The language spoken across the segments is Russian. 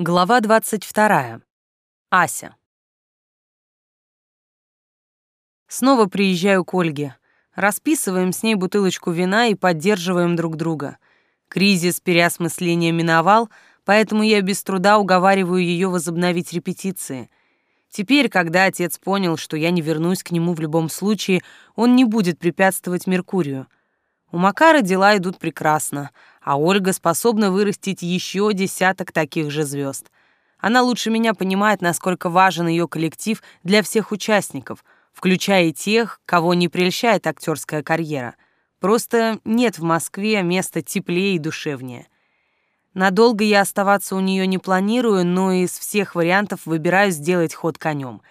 Глава 22. Ася. Снова приезжаю к Ольге. Расписываем с ней бутылочку вина и поддерживаем друг друга. Кризис переосмысления миновал, поэтому я без труда уговариваю ее возобновить репетиции. Теперь, когда отец понял, что я не вернусь к нему в любом случае, он не будет препятствовать Меркурию. У Макара дела идут прекрасно — а Ольга способна вырастить еще десяток таких же звезд. Она лучше меня понимает, насколько важен ее коллектив для всех участников, включая тех, кого не прельщает актерская карьера. Просто нет в Москве места теплее и душевнее. Надолго я оставаться у нее не планирую, но из всех вариантов выбираю сделать ход конем.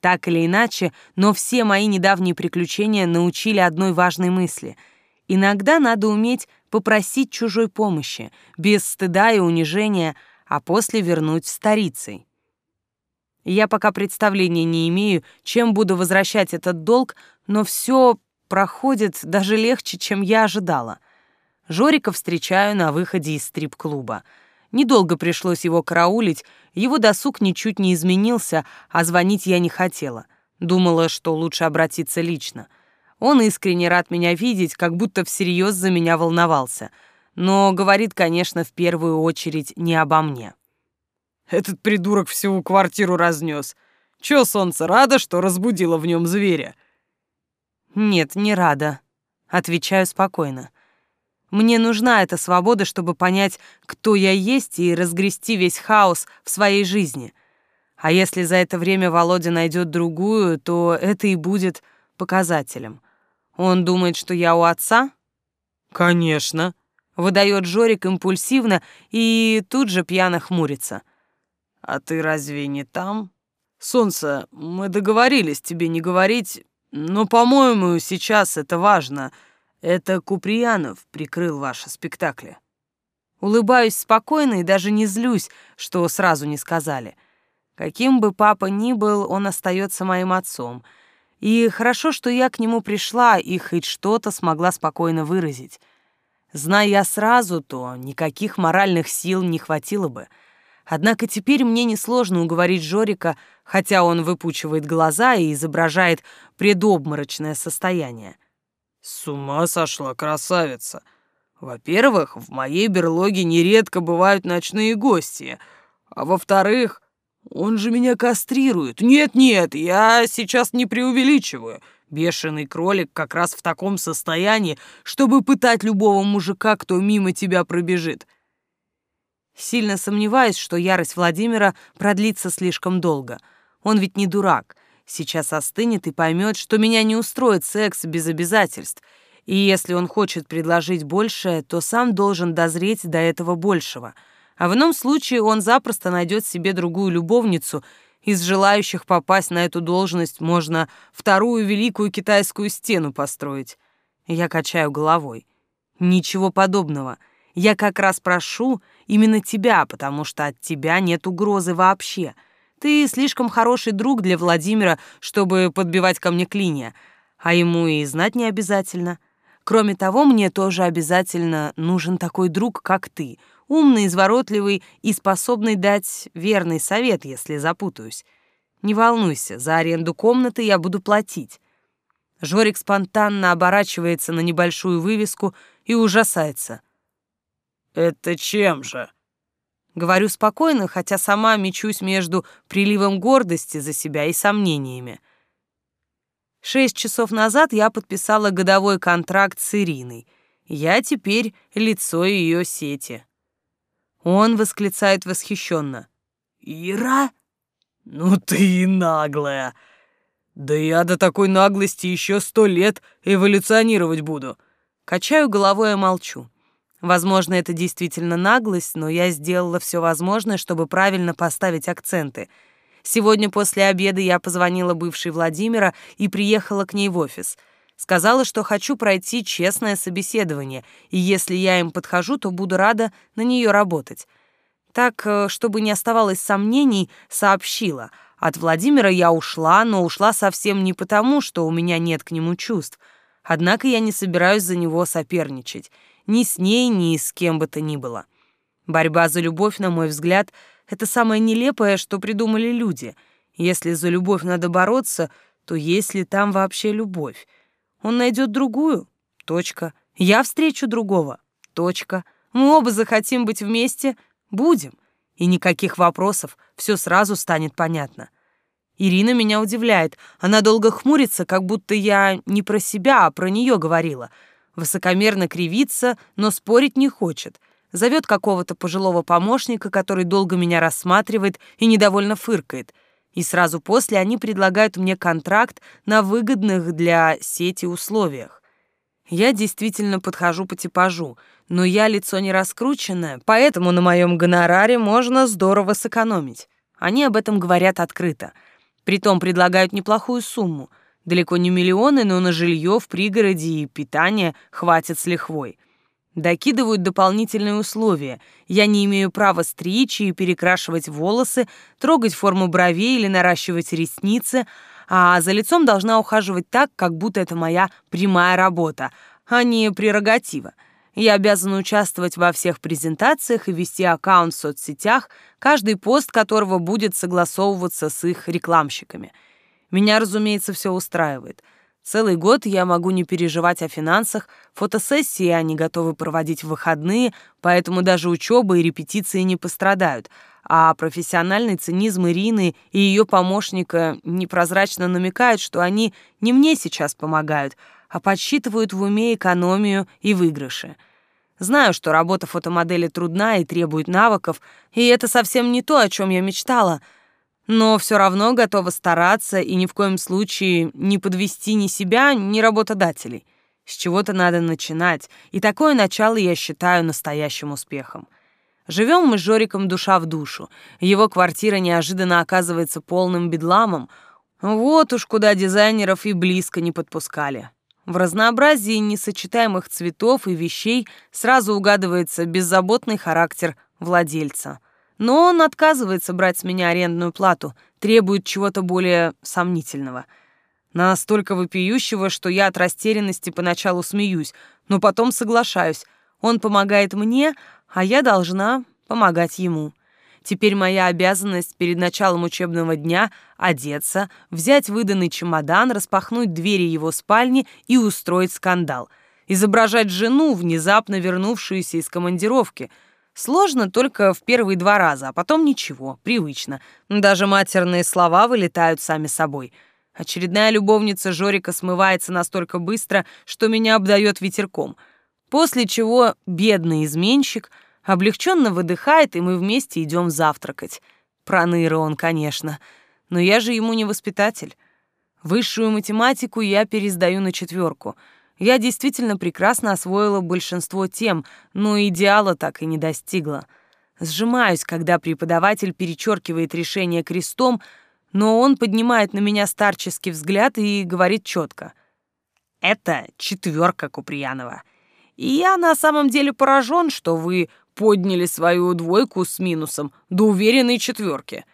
Так или иначе, но все мои недавние приключения научили одной важной мысли — Иногда надо уметь попросить чужой помощи, без стыда и унижения, а после вернуть старицей. Я пока представления не имею, чем буду возвращать этот долг, но все проходит даже легче, чем я ожидала. Жорика встречаю на выходе из стрип-клуба. Недолго пришлось его караулить, его досуг ничуть не изменился, а звонить я не хотела. Думала, что лучше обратиться лично — он искренне рад меня видеть, как будто всерьез за меня волновался. Но говорит, конечно, в первую очередь не обо мне. Этот придурок всю квартиру разнес. Чё, солнце, рада, что разбудила в нем зверя? Нет, не рада. Отвечаю спокойно. Мне нужна эта свобода, чтобы понять, кто я есть, и разгрести весь хаос в своей жизни. А если за это время Володя найдет другую, то это и будет показателем. Он думает, что я у отца? Конечно. Выдает Жорик импульсивно и тут же пьяно хмурится. А ты разве не там? Солнце, мы договорились тебе не говорить, но, по-моему, сейчас это важно. Это Куприянов прикрыл ваши спектакли. Улыбаюсь спокойно и даже не злюсь, что сразу не сказали. Каким бы папа ни был, он остается моим отцом — и хорошо, что я к нему пришла и хоть что-то смогла спокойно выразить. Зная я сразу, то никаких моральных сил не хватило бы. Однако теперь мне несложно уговорить Жорика, хотя он выпучивает глаза и изображает предобморочное состояние. «С ума сошла красавица! Во-первых, в моей берлоге нередко бывают ночные гости, а во-вторых, он же меня кастрирует. Нет-нет, я сейчас не преувеличиваю. Бешеный кролик как раз в таком состоянии, чтобы пытать любого мужика, кто мимо тебя пробежит. Сильно сомневаюсь, что ярость Владимира продлится слишком долго. Он ведь не дурак. Сейчас остынет и поймет, что меня не устроит секс без обязательств. И если он хочет предложить большее, то сам должен дозреть до этого большего — а в ином случае он запросто найдет себе другую любовницу. Из желающих попасть на эту должность можно вторую великую китайскую стену построить. Я качаю головой. Ничего подобного. Я как раз прошу именно тебя, потому что от тебя нет угрозы вообще. Ты слишком хороший друг для Владимира, чтобы подбивать ко мне клинья, а ему и знать не обязательно. Кроме того, мне тоже обязательно нужен такой друг, как ты — умный, изворотливый и способный дать верный совет, если запутаюсь. Не волнуйся, за аренду комнаты я буду платить. Жорик спонтанно оборачивается на небольшую вывеску и ужасается. «Это чем же?» Говорю спокойно, хотя сама мечусь между приливом гордости за себя и сомнениями. Шесть часов назад я подписала годовой контракт с Ириной. Я теперь лицо ее сети. Он восклицает восхищенно. «Ира? Ну ты и наглая! Да я до такой наглости еще сто лет эволюционировать буду!» Качаю головой и молчу. Возможно, это действительно наглость, но я сделала все возможное, чтобы правильно поставить акценты. Сегодня после обеда я позвонила бывшей Владимира и приехала к ней в офис — Сказала, что хочу пройти честное собеседование, и если я им подхожу, то буду рада на нее работать. Так, э, чтобы не оставалось сомнений, сообщила. От Владимира я ушла, но ушла совсем не потому, что у меня нет к нему чувств. Однако я не собираюсь за него соперничать. Ни с ней, ни с кем бы то ни было. Борьба за любовь, на мой взгляд, это самое нелепое, что придумали люди. Если за любовь надо бороться, то есть ли там вообще любовь? Он найдет другую? Точка. Я встречу другого? Точка. Мы оба захотим быть вместе? Будем. И никаких вопросов, все сразу станет понятно. Ирина меня удивляет. Она долго хмурится, как будто я не про себя, а про нее говорила. Высокомерно кривится, но спорить не хочет. Зовет какого-то пожилого помощника, который долго меня рассматривает и недовольно фыркает. И сразу после они предлагают мне контракт на выгодных для сети условиях. Я действительно подхожу по типажу, но я лицо не раскрученное, поэтому на моем гонораре можно здорово сэкономить. Они об этом говорят открыто — Притом предлагают неплохую сумму. Далеко не миллионы, но на жилье в пригороде и питание хватит с лихвой. Докидывают дополнительные условия. Я не имею права стричь и перекрашивать волосы, трогать форму бровей или наращивать ресницы, а за лицом должна ухаживать так, как будто это моя прямая работа, а не прерогатива. Я обязана участвовать во всех презентациях и вести аккаунт в соцсетях, каждый пост которого будет согласовываться с их рекламщиками. Меня, разумеется, все устраивает. Целый год я могу не переживать о финансах, фотосессии они готовы проводить в выходные, поэтому даже учеба и репетиции не пострадают, а профессиональный цинизм Ирины и ее помощника непрозрачно намекают, что они не мне сейчас помогают, а подсчитывают в уме экономию и выигрыши. Знаю, что работа фотомодели трудна и требует навыков, и это совсем не то, о чем я мечтала, но все равно готова стараться и ни в коем случае не подвести ни себя, ни работодателей. С чего-то надо начинать, и такое начало я считаю настоящим успехом. Живем мы с Жориком душа в душу. Его квартира неожиданно оказывается полным бедламом. Вот уж куда дизайнеров и близко не подпускали. В разнообразии несочетаемых цветов и вещей сразу угадывается беззаботный характер владельца. Но он отказывается брать с меня арендную плату, требует чего-то более сомнительного. Настолько вопиющего, что я от растерянности поначалу смеюсь, но потом соглашаюсь. Он помогает мне, а я должна помогать ему. Теперь моя обязанность перед началом учебного дня одеться, взять выданный чемодан, распахнуть двери его спальни и устроить скандал. Изображать жену, внезапно вернувшуюся из командировки. Сложно только в первые два раза, а потом ничего, привычно. Даже матерные слова вылетают сами собой. Очередная любовница Жорика смывается настолько быстро, что меня обдает ветерком. После чего бедный изменщик — облегченно выдыхает, и мы вместе идем завтракать. Проныра он, конечно, но я же ему не воспитатель. Высшую математику я пересдаю на четверку. Я действительно прекрасно освоила большинство тем, но идеала так и не достигла. Сжимаюсь, когда преподаватель перечеркивает решение крестом, но он поднимает на меня старческий взгляд и говорит четко. «Это четверка Куприянова. И я на самом деле поражен, что вы подняли свою двойку с минусом до уверенной четверки.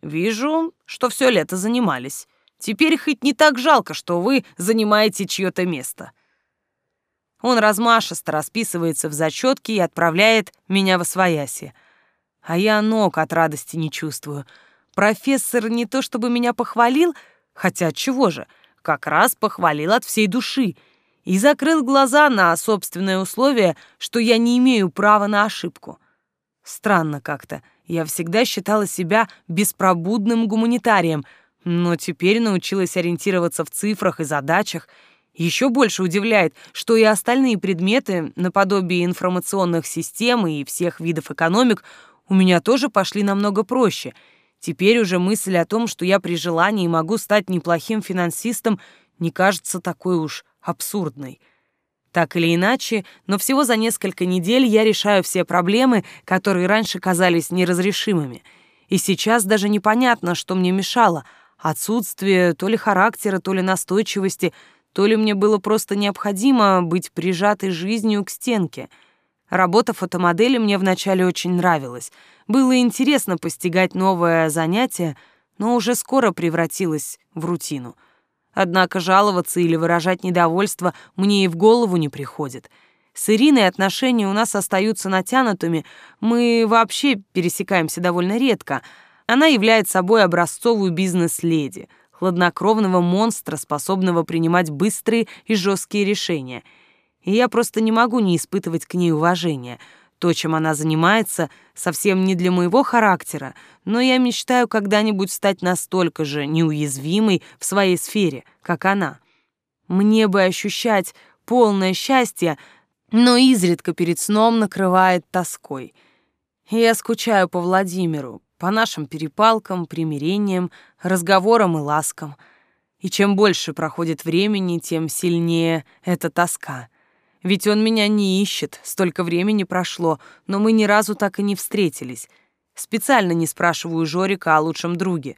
Вижу, что все лето занимались. Теперь хоть не так жалко, что вы занимаете чье-то место. Он размашисто расписывается в зачетке и отправляет меня в освояси. А я ног от радости не чувствую. Профессор не то чтобы меня похвалил, хотя чего же, как раз похвалил от всей души — и закрыл глаза на собственное условие, что я не имею права на ошибку. Странно как-то. Я всегда считала себя беспробудным гуманитарием, но теперь научилась ориентироваться в цифрах и задачах. Еще больше удивляет, что и остальные предметы, наподобие информационных систем и всех видов экономик, у меня тоже пошли намного проще. Теперь уже мысль о том, что я при желании могу стать неплохим финансистом, не кажется такой уж абсурдной. Так или иначе, но всего за несколько недель я решаю все проблемы, которые раньше казались неразрешимыми. И сейчас даже непонятно, что мне мешало. Отсутствие то ли характера, то ли настойчивости, то ли мне было просто необходимо быть прижатой жизнью к стенке. Работа фотомодели мне вначале очень нравилась. Было интересно постигать новое занятие, но уже скоро превратилось в рутину — Однако жаловаться или выражать недовольство мне и в голову не приходит. С Ириной отношения у нас остаются натянутыми, мы вообще пересекаемся довольно редко. Она является собой образцовую бизнес-леди, хладнокровного монстра, способного принимать быстрые и жесткие решения. И я просто не могу не испытывать к ней уважения. То, чем она занимается, совсем не для моего характера, но я мечтаю когда-нибудь стать настолько же неуязвимой в своей сфере, как она. Мне бы ощущать полное счастье, но изредка перед сном накрывает тоской. Я скучаю по Владимиру, по нашим перепалкам, примирениям, разговорам и ласкам. И чем больше проходит времени, тем сильнее эта тоска. Ведь он меня не ищет, столько времени прошло, но мы ни разу так и не встретились. Специально не спрашиваю Жорика о лучшем друге.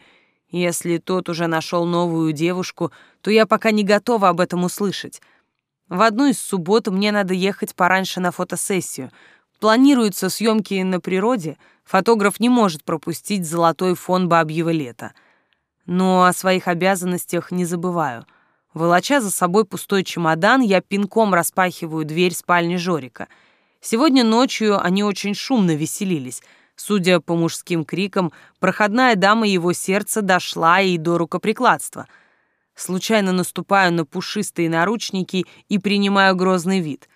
Если тот уже нашел новую девушку, то я пока не готова об этом услышать. В одну из суббот мне надо ехать пораньше на фотосессию. Планируются съемки на природе, фотограф не может пропустить золотой фон бабьего лета. Но о своих обязанностях не забываю. Волоча за собой пустой чемодан, я пинком распахиваю дверь спальни Жорика. Сегодня ночью они очень шумно веселились. Судя по мужским крикам, проходная дама его сердца дошла и до рукоприкладства — Случайно наступаю на пушистые наручники и принимаю грозный вид.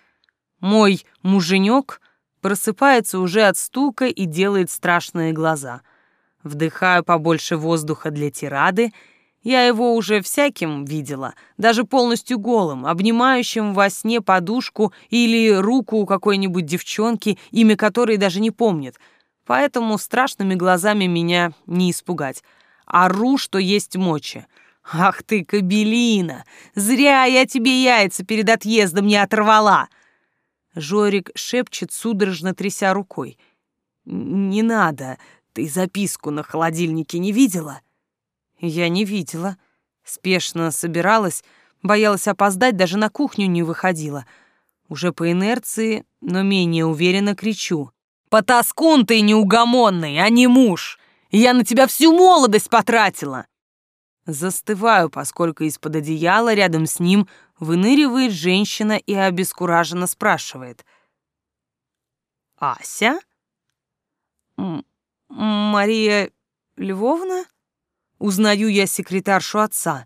Мой муженек просыпается уже от стука и делает страшные глаза. Вдыхаю побольше воздуха для тирады. Я его уже всяким видела, даже полностью голым, обнимающим во сне подушку или руку у какой-нибудь девчонки, имя которой даже не помнит. Поэтому страшными глазами меня не испугать. Ору, что есть мочи. «Ах ты, кабелина! Зря я тебе яйца перед отъездом не оторвала!» Жорик шепчет, судорожно тряся рукой. «Не надо, ты записку на холодильнике не видела?» «Я не видела. Спешно собиралась, боялась опоздать, даже на кухню не выходила. Уже по инерции, но менее уверенно кричу. «Потаскун ты неугомонный, а не муж! Я на тебя всю молодость потратила!» Застываю, поскольку из-под одеяла рядом с ним выныривает женщина и обескураженно спрашивает. «Ася? М Мария Львовна?» Узнаю я секретаршу отца.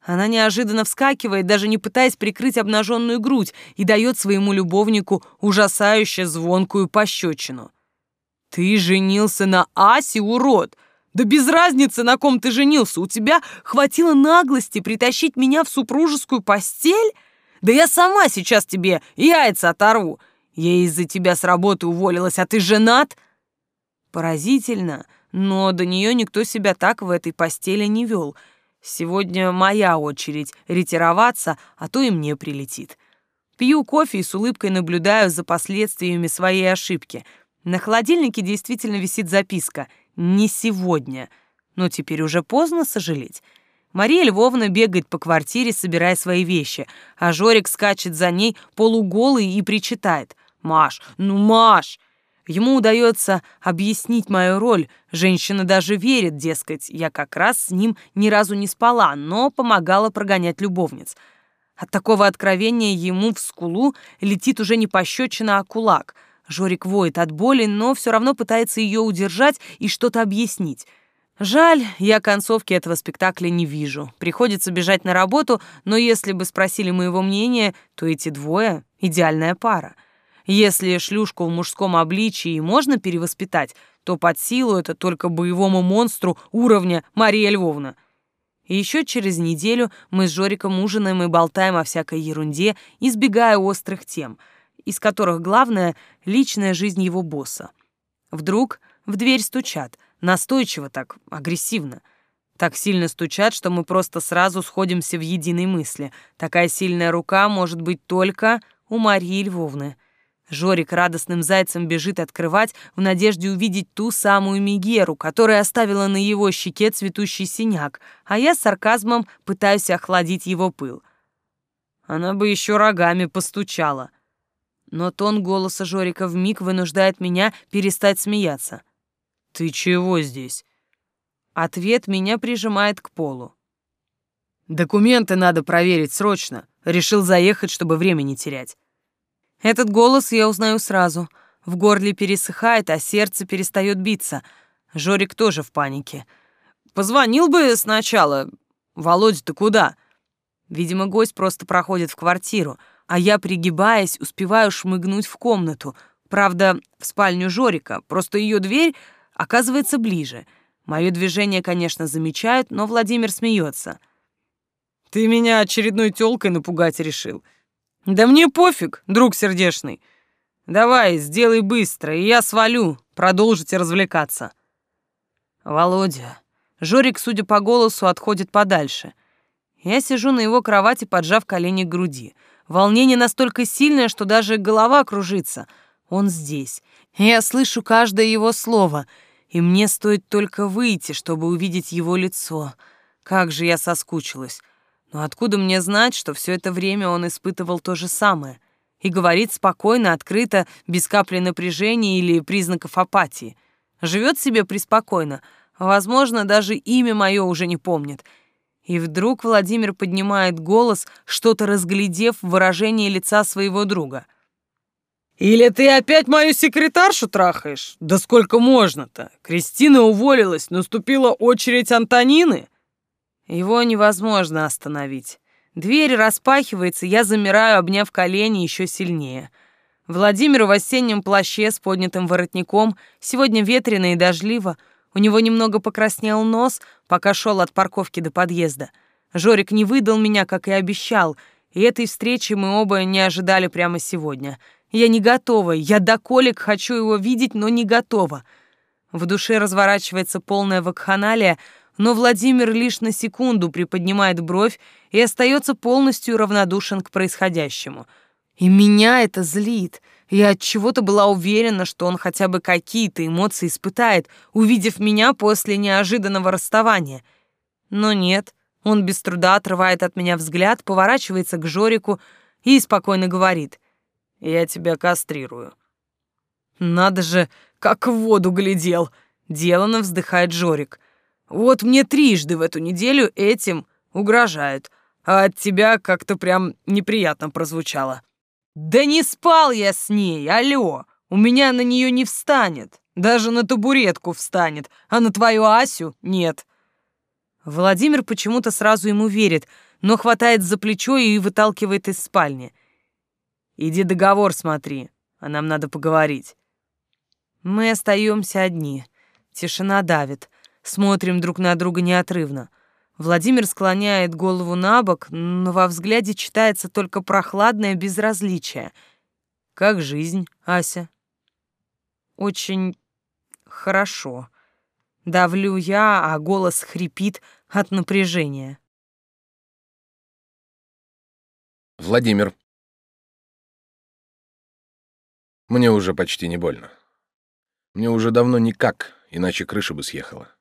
Она неожиданно вскакивает, даже не пытаясь прикрыть обнаженную грудь, и дает своему любовнику ужасающе звонкую пощечину. «Ты женился на Асе, урод! Да без разницы, на ком ты женился, у тебя хватило наглости притащить меня в супружескую постель? Да я сама сейчас тебе яйца оторву. Я из-за тебя с работы уволилась, а ты женат? Поразительно, но до нее никто себя так в этой постели не вел. Сегодня моя очередь ретироваться, а то и мне прилетит. Пью кофе и с улыбкой наблюдаю за последствиями своей ошибки. На холодильнике действительно висит записка — не сегодня. Но теперь уже поздно сожалеть. Мария Львовна бегает по квартире, собирая свои вещи, а Жорик скачет за ней полуголый и причитает. «Маш, ну Маш!» Ему удается объяснить мою роль. Женщина даже верит, дескать, я как раз с ним ни разу не спала, но помогала прогонять любовниц. От такого откровения ему в скулу летит уже не пощечина, а кулак — Жорик воет от боли, но все равно пытается ее удержать и что-то объяснить. Жаль, я концовки этого спектакля не вижу. Приходится бежать на работу, но если бы спросили моего мнения, то эти двое — идеальная пара. Если шлюшку в мужском обличии можно перевоспитать, то под силу это только боевому монстру уровня Мария Львовна. Еще через неделю мы с Жориком ужинаем и болтаем о всякой ерунде, избегая острых тем — из которых главное — личная жизнь его босса. Вдруг в дверь стучат, настойчиво так, агрессивно. Так сильно стучат, что мы просто сразу сходимся в единой мысли. Такая сильная рука может быть только у Марии Львовны. Жорик радостным зайцем бежит открывать в надежде увидеть ту самую Мигеру, которая оставила на его щеке цветущий синяк, а я с сарказмом пытаюсь охладить его пыл. Она бы еще рогами постучала но тон голоса Жорика вмиг вынуждает меня перестать смеяться. «Ты чего здесь?» Ответ меня прижимает к полу. «Документы надо проверить срочно. Решил заехать, чтобы время не терять». Этот голос я узнаю сразу. В горле пересыхает, а сердце перестает биться. Жорик тоже в панике. «Позвонил бы сначала. Володя, ты куда?» Видимо, гость просто проходит в квартиру, а я, пригибаясь, успеваю шмыгнуть в комнату. Правда, в спальню Жорика, просто ее дверь оказывается ближе. Мое движение, конечно, замечают, но Владимир смеется. «Ты меня очередной тёлкой напугать решил. Да мне пофиг, друг сердечный. Давай, сделай быстро, и я свалю, продолжите развлекаться». «Володя...» Жорик, судя по голосу, отходит подальше. Я сижу на его кровати, поджав колени к груди. Волнение настолько сильное, что даже голова кружится. Он здесь. Я слышу каждое его слово, и мне стоит только выйти, чтобы увидеть его лицо. Как же я соскучилась. Но откуда мне знать, что все это время он испытывал то же самое? И говорит спокойно, открыто, без капли напряжения или признаков апатии. Живет себе преспокойно, возможно, даже имя мое уже не помнит. И вдруг Владимир поднимает голос, что-то разглядев в выражении лица своего друга. «Или ты опять мою секретаршу трахаешь? Да сколько можно-то? Кристина уволилась, наступила очередь Антонины?» Его невозможно остановить. Дверь распахивается, я замираю, обняв колени еще сильнее. Владимир в осеннем плаще с поднятым воротником, сегодня ветрено и дождливо. У него немного покраснел нос, пока шел от парковки до подъезда. Жорик не выдал меня, как и обещал, и этой встречи мы оба не ожидали прямо сегодня. Я не готова, я до колик хочу его видеть, но не готова. В душе разворачивается полная вакханалия, но Владимир лишь на секунду приподнимает бровь и остается полностью равнодушен к происходящему. И меня это злит. Я от чего-то была уверена, что он хотя бы какие-то эмоции испытает, увидев меня после неожиданного расставания. Но нет, он без труда отрывает от меня взгляд, поворачивается к Жорику и спокойно говорит: "Я тебя кастрирую". Надо же, как в воду глядел, делано вздыхает Жорик. Вот мне трижды в эту неделю этим угрожают, а от тебя как-то прям неприятно прозвучало. Да не спал я с ней, алло, у меня на нее не встанет, даже на табуретку встанет, а на твою Асю нет. Владимир почему-то сразу ему верит, но хватает за плечо и выталкивает из спальни. Иди договор смотри, а нам надо поговорить. Мы остаемся одни. Тишина давит смотрим друг на друга неотрывно. Владимир склоняет голову на бок, но во взгляде читается только прохладное безразличие. «Как жизнь, Ася?» «Очень хорошо». Давлю я, а голос хрипит от напряжения. Владимир. Мне уже почти не больно. Мне уже давно никак, иначе крыша бы съехала.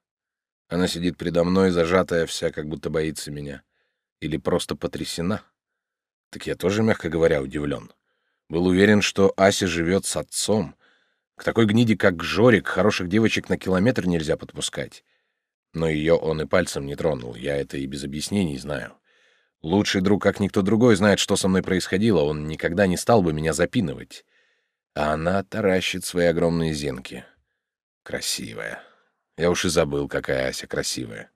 Она сидит передо мной, зажатая вся, как будто боится меня. Или просто потрясена. Так я тоже, мягко говоря, удивлен. Был уверен, что Ася живет с отцом. К такой гниде, как Жорик, хороших девочек на километр нельзя подпускать. Но ее он и пальцем не тронул, я это и без объяснений знаю. Лучший друг, как никто другой, знает, что со мной происходило, он никогда не стал бы меня запинывать. А она таращит свои огромные зенки. Красивая. Я уж и забыл, какая Ася красивая.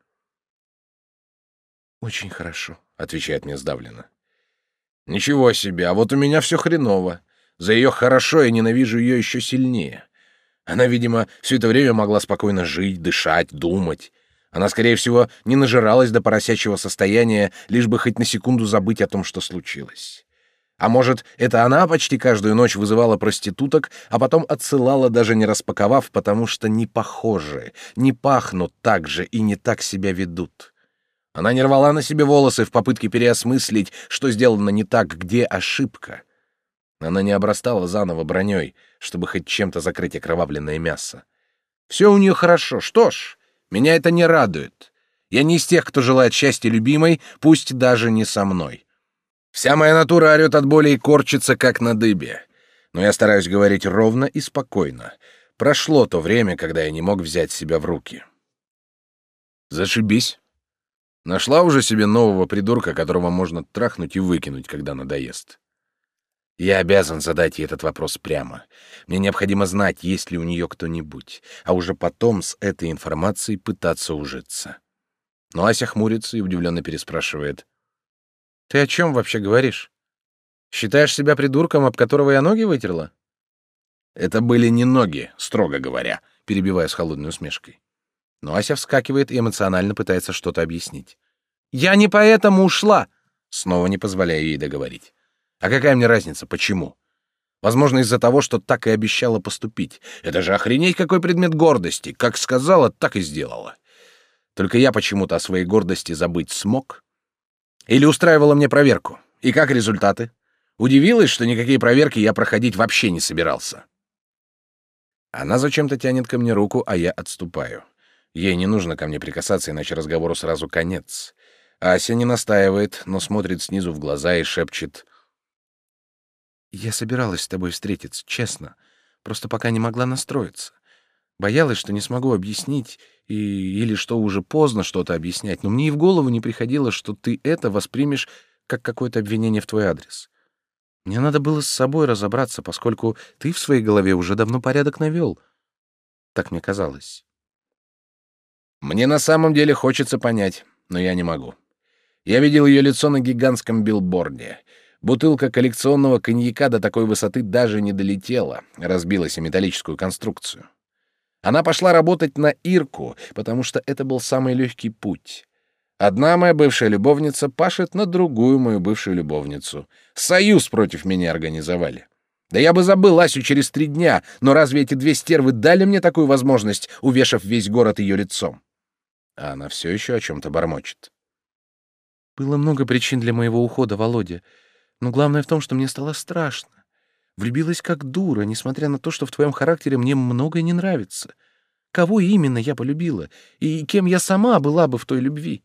«Очень хорошо», — отвечает мне сдавленно. «Ничего себе, а вот у меня все хреново. За ее хорошо я ненавижу ее еще сильнее. Она, видимо, все это время могла спокойно жить, дышать, думать. Она, скорее всего, не нажиралась до поросячьего состояния, лишь бы хоть на секунду забыть о том, что случилось. А может, это она почти каждую ночь вызывала проституток, а потом отсылала, даже не распаковав, потому что не похожи, не пахнут так же и не так себя ведут. Она не рвала на себе волосы в попытке переосмыслить, что сделано не так, где ошибка. Она не обрастала заново броней, чтобы хоть чем-то закрыть окровавленное мясо. Все у нее хорошо. Что ж, меня это не радует. Я не из тех, кто желает счастья любимой, пусть даже не со мной. Вся моя натура орет от боли и корчится, как на дыбе. Но я стараюсь говорить ровно и спокойно. Прошло то время, когда я не мог взять себя в руки. Зашибись. Нашла уже себе нового придурка, которого можно трахнуть и выкинуть, когда надоест. Я обязан задать ей этот вопрос прямо. Мне необходимо знать, есть ли у нее кто-нибудь, а уже потом с этой информацией пытаться ужиться. Но Ася хмурится и удивленно переспрашивает. «Ты о чем вообще говоришь? Считаешь себя придурком, об которого я ноги вытерла?» «Это были не ноги, строго говоря», перебивая с холодной усмешкой. Но Ася вскакивает и эмоционально пытается что-то объяснить. «Я не поэтому ушла!» Снова не позволяя ей договорить. «А какая мне разница, почему?» Возможно, из-за того, что так и обещала поступить. Это же охренеть какой предмет гордости. Как сказала, так и сделала. Только я почему-то о своей гордости забыть смог. Или устраивала мне проверку. И как результаты? Удивилась, что никакие проверки я проходить вообще не собирался. Она зачем-то тянет ко мне руку, а я отступаю. Ей не нужно ко мне прикасаться, иначе разговору сразу конец. Ася не настаивает, но смотрит снизу в глаза и шепчет. «Я собиралась с тобой встретиться, честно. Просто пока не могла настроиться. Боялась, что не смогу объяснить, и... или что уже поздно что-то объяснять, но мне и в голову не приходило, что ты это воспримешь как какое-то обвинение в твой адрес. Мне надо было с собой разобраться, поскольку ты в своей голове уже давно порядок навел. Так мне казалось. Мне на самом деле хочется понять, но я не могу. Я видел ее лицо на гигантском билборде. Бутылка коллекционного коньяка до такой высоты даже не долетела, разбилась о металлическую конструкцию. Она пошла работать на Ирку, потому что это был самый легкий путь. Одна моя бывшая любовница пашет на другую мою бывшую любовницу. Союз против меня организовали. Да я бы забыл Асю через три дня, но разве эти две стервы дали мне такую возможность, увешав весь город ее лицом? А она все еще о чем-то бормочет. Было много причин для моего ухода, Володя. Но главное в том, что мне стало страшно. Влюбилась как дура, несмотря на то, что в твоем характере мне многое не нравится. Кого именно я полюбила? И кем я сама была бы в той любви?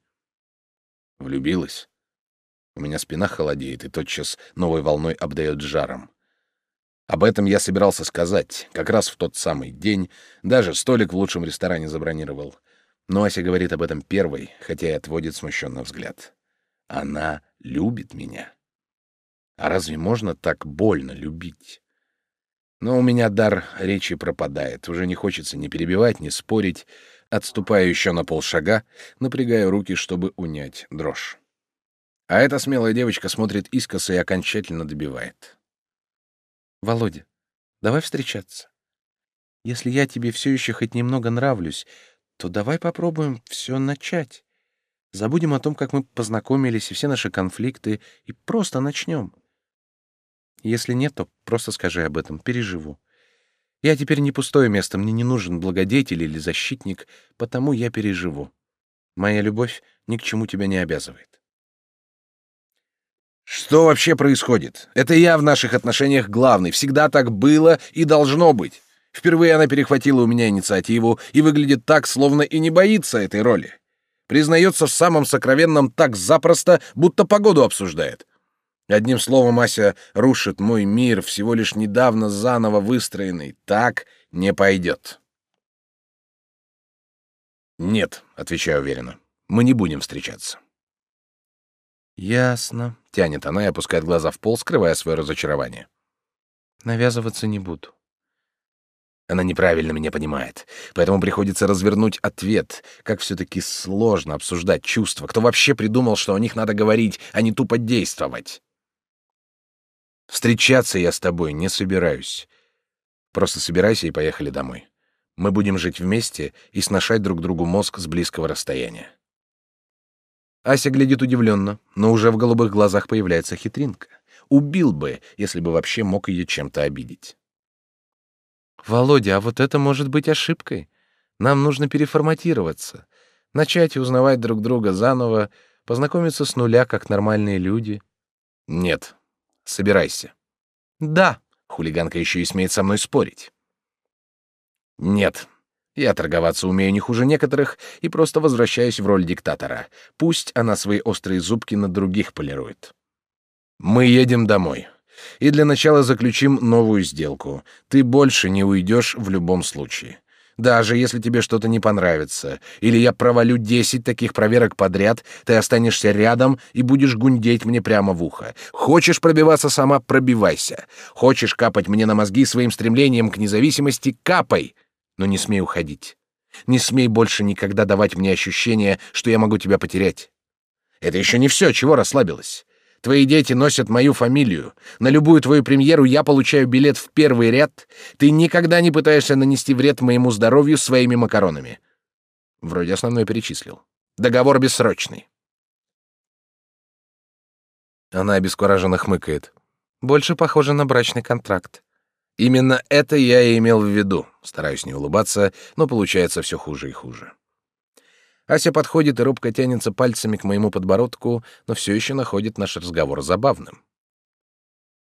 Влюбилась. У меня спина холодеет и тотчас новой волной обдает жаром. Об этом я собирался сказать, как раз в тот самый день, даже столик в лучшем ресторане забронировал. Но Ася говорит об этом первой, хотя и отводит смущенно взгляд. Она любит меня. А разве можно так больно любить? Но у меня дар речи пропадает, уже не хочется ни перебивать, ни спорить, Отступаю еще на полшага, напрягая руки, чтобы унять дрожь. А эта смелая девочка смотрит искоса и окончательно добивает. «Володя, давай встречаться. Если я тебе все еще хоть немного нравлюсь, то давай попробуем все начать. Забудем о том, как мы познакомились и все наши конфликты, и просто начнем. Если нет, то просто скажи об этом, переживу. Я теперь не пустое место, мне не нужен благодетель или защитник, потому я переживу. Моя любовь ни к чему тебя не обязывает. Что вообще происходит? Это я в наших отношениях главный. Всегда так было и должно быть. Впервые она перехватила у меня инициативу и выглядит так, словно и не боится этой роли. Признается в самом сокровенном так запросто, будто погоду обсуждает. Одним словом, Ася рушит мой мир, всего лишь недавно заново выстроенный. Так не пойдет. «Нет», — отвечаю уверенно, — «мы не будем встречаться». «Ясно», — тянет она и опускает глаза в пол, скрывая свое разочарование. «Навязываться не буду». Она неправильно меня понимает, поэтому приходится развернуть ответ. Как все-таки сложно обсуждать чувства. Кто вообще придумал, что о них надо говорить, а не тупо действовать? Встречаться я с тобой не собираюсь. Просто собирайся и поехали домой. Мы будем жить вместе и сношать друг другу мозг с близкого расстояния. Ася глядит удивленно, но уже в голубых глазах появляется хитринка. Убил бы, если бы вообще мог ее чем-то обидеть. Володя, а вот это может быть ошибкой. Нам нужно переформатироваться, начать узнавать друг друга заново, познакомиться с нуля, как нормальные люди. Нет, Собирайся. Да. Хулиганка еще и смеет со мной спорить. Нет. Я торговаться умею не хуже некоторых и просто возвращаюсь в роль диктатора. Пусть она свои острые зубки на других полирует. Мы едем домой. И для начала заключим новую сделку. Ты больше не уйдешь в любом случае. Даже если тебе что-то не понравится, или я провалю десять таких проверок подряд, ты останешься рядом и будешь гундеть мне прямо в ухо. Хочешь пробиваться сама — пробивайся. Хочешь капать мне на мозги своим стремлением к независимости — капай. Но не смей уходить. Не смей больше никогда давать мне ощущение, что я могу тебя потерять. Это еще не все, чего расслабилась. Твои дети носят мою фамилию. На любую твою премьеру я получаю билет в первый ряд. Ты никогда не пытаешься нанести вред моему здоровью своими макаронами. Вроде основной перечислил. Договор бессрочный. Она обескураженно хмыкает. Больше похоже на брачный контракт. Именно это я и имел в виду. Стараюсь не улыбаться, но получается все хуже и хуже. Ася подходит и робко тянется пальцами к моему подбородку, но все еще находит наш разговор забавным.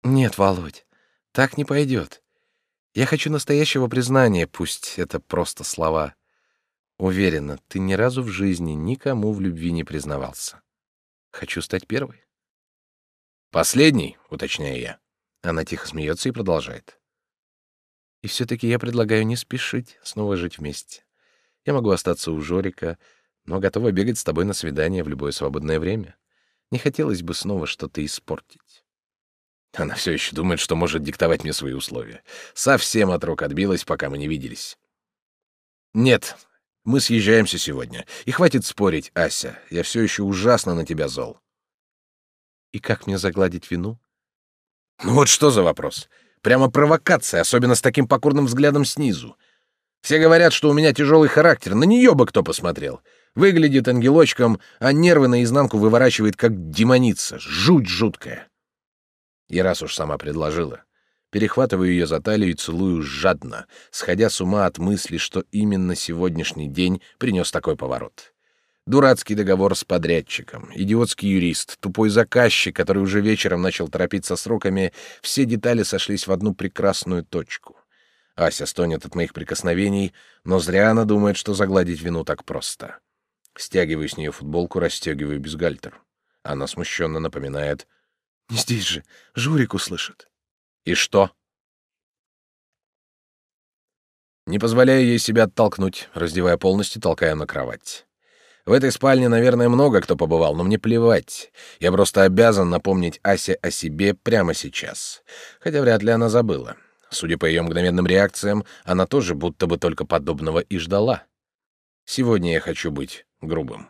«Нет, Володь, так не пойдет. Я хочу настоящего признания, пусть это просто слова. Уверена, ты ни разу в жизни никому в любви не признавался. Хочу стать первой». «Последний», — уточняю я. Она тихо смеется и продолжает. «И все-таки я предлагаю не спешить снова жить вместе. Я могу остаться у Жорика, — но готова бегать с тобой на свидание в любое свободное время. Не хотелось бы снова что-то испортить. Она все еще думает, что может диктовать мне свои условия. Совсем от рук отбилась, пока мы не виделись. Нет, мы съезжаемся сегодня. И хватит спорить, Ася. Я все еще ужасно на тебя зол. И как мне загладить вину? Ну вот что за вопрос? Прямо провокация, особенно с таким покорным взглядом снизу. Все говорят, что у меня тяжелый характер. На нее бы кто посмотрел. Выглядит ангелочком, а нервы наизнанку выворачивает, как демоница. Жуть жуткая. И раз уж сама предложила, перехватываю ее за талию и целую жадно, сходя с ума от мысли, что именно сегодняшний день принес такой поворот. Дурацкий договор с подрядчиком, идиотский юрист, тупой заказчик, который уже вечером начал торопиться сроками, все детали сошлись в одну прекрасную точку. Ася стонет от моих прикосновений, но зря она думает, что загладить вину так просто. Стягиваю с нее футболку, расстегиваю бюстгальтер. Она смущенно напоминает. «Не здесь же, Журик услышит». «И что?» Не позволяя ей себя оттолкнуть, раздевая полностью, толкая на кровать. В этой спальне, наверное, много кто побывал, но мне плевать. Я просто обязан напомнить Асе о себе прямо сейчас. Хотя вряд ли она забыла. Судя по ее мгновенным реакциям, она тоже будто бы только подобного и ждала. Сегодня я хочу быть грубым.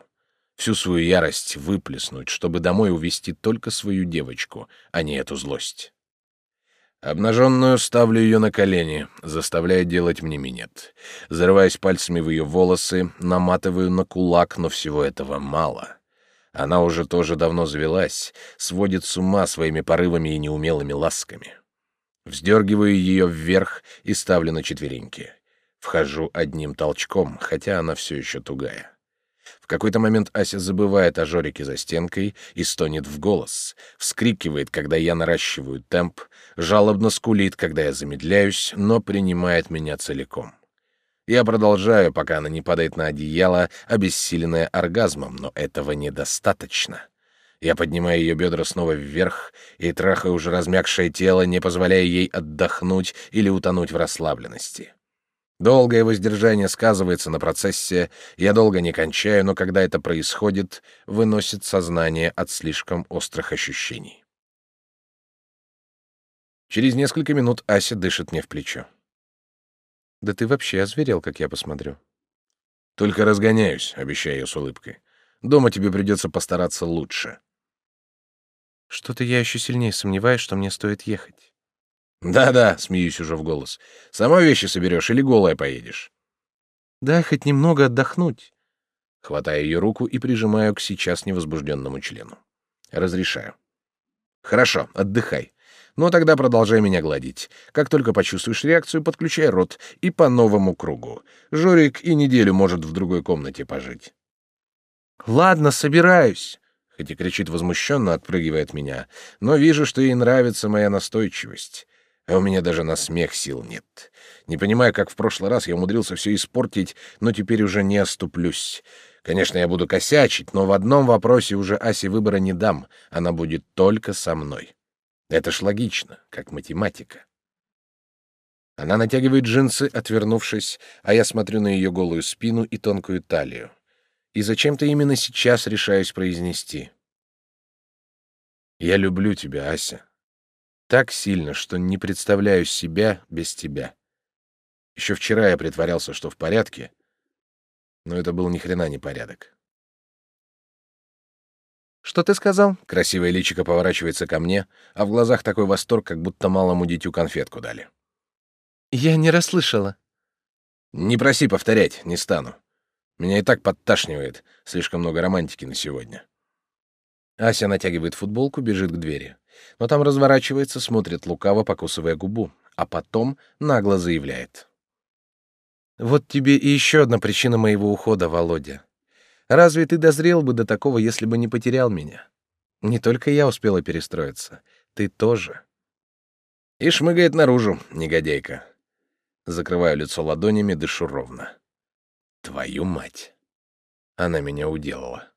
Всю свою ярость выплеснуть, чтобы домой увести только свою девочку, а не эту злость. Обнаженную ставлю ее на колени, заставляя делать мне минет. Зарываясь пальцами в ее волосы, наматываю на кулак, но всего этого мало. Она уже тоже давно завелась, сводит с ума своими порывами и неумелыми ласками. Вздергиваю ее вверх и ставлю на четвереньки. Вхожу одним толчком, хотя она все еще тугая. В какой-то момент Ася забывает о Жорике за стенкой и стонет в голос, вскрикивает, когда я наращиваю темп, жалобно скулит, когда я замедляюсь, но принимает меня целиком. Я продолжаю, пока она не падает на одеяло, обессиленная оргазмом, но этого недостаточно. Я поднимаю ее бедра снова вверх и трахаю уже размягшее тело, не позволяя ей отдохнуть или утонуть в расслабленности. Долгое воздержание сказывается на процессе, я долго не кончаю, но когда это происходит, выносит сознание от слишком острых ощущений. Через несколько минут Ася дышит мне в плечо. «Да ты вообще озверел, как я посмотрю». «Только разгоняюсь», — обещаю я с улыбкой. «Дома тебе придется постараться лучше». «Что-то я еще сильнее сомневаюсь, что мне стоит ехать». «Да-да», — смеюсь уже в голос. «Сама вещи соберешь или голая поедешь?» «Дай хоть немного отдохнуть». Хватаю ее руку и прижимаю к сейчас невозбужденному члену. Разрешаю. «Хорошо, отдыхай. Но тогда продолжай меня гладить. Как только почувствуешь реакцию, подключай рот и по новому кругу. Жорик и неделю может в другой комнате пожить». «Ладно, собираюсь» хоть и кричит возмущенно, отпрыгивая от меня, но вижу, что ей нравится моя настойчивость а у меня даже на смех сил нет. Не понимаю, как в прошлый раз я умудрился все испортить, но теперь уже не оступлюсь. Конечно, я буду косячить, но в одном вопросе уже Асе выбора не дам, она будет только со мной. Это ж логично, как математика. Она натягивает джинсы, отвернувшись, а я смотрю на ее голую спину и тонкую талию. И зачем-то именно сейчас решаюсь произнести. «Я люблю тебя, Ася. Так сильно, что не представляю себя без тебя. Еще вчера я притворялся, что в порядке, но это был ни хрена не порядок. «Что ты сказал?» Красивое личико поворачивается ко мне, а в глазах такой восторг, как будто малому дитю конфетку дали. «Я не расслышала». «Не проси повторять, не стану. Меня и так подташнивает, слишком много романтики на сегодня». Ася натягивает футболку, бежит к двери. Но там разворачивается, смотрит лукаво, покусывая губу, а потом нагло заявляет. «Вот тебе и еще одна причина моего ухода, Володя. Разве ты дозрел бы до такого, если бы не потерял меня? Не только я успела перестроиться, ты тоже». И шмыгает наружу, негодяйка. Закрываю лицо ладонями, дышу ровно. Твою мать. Она меня уделала.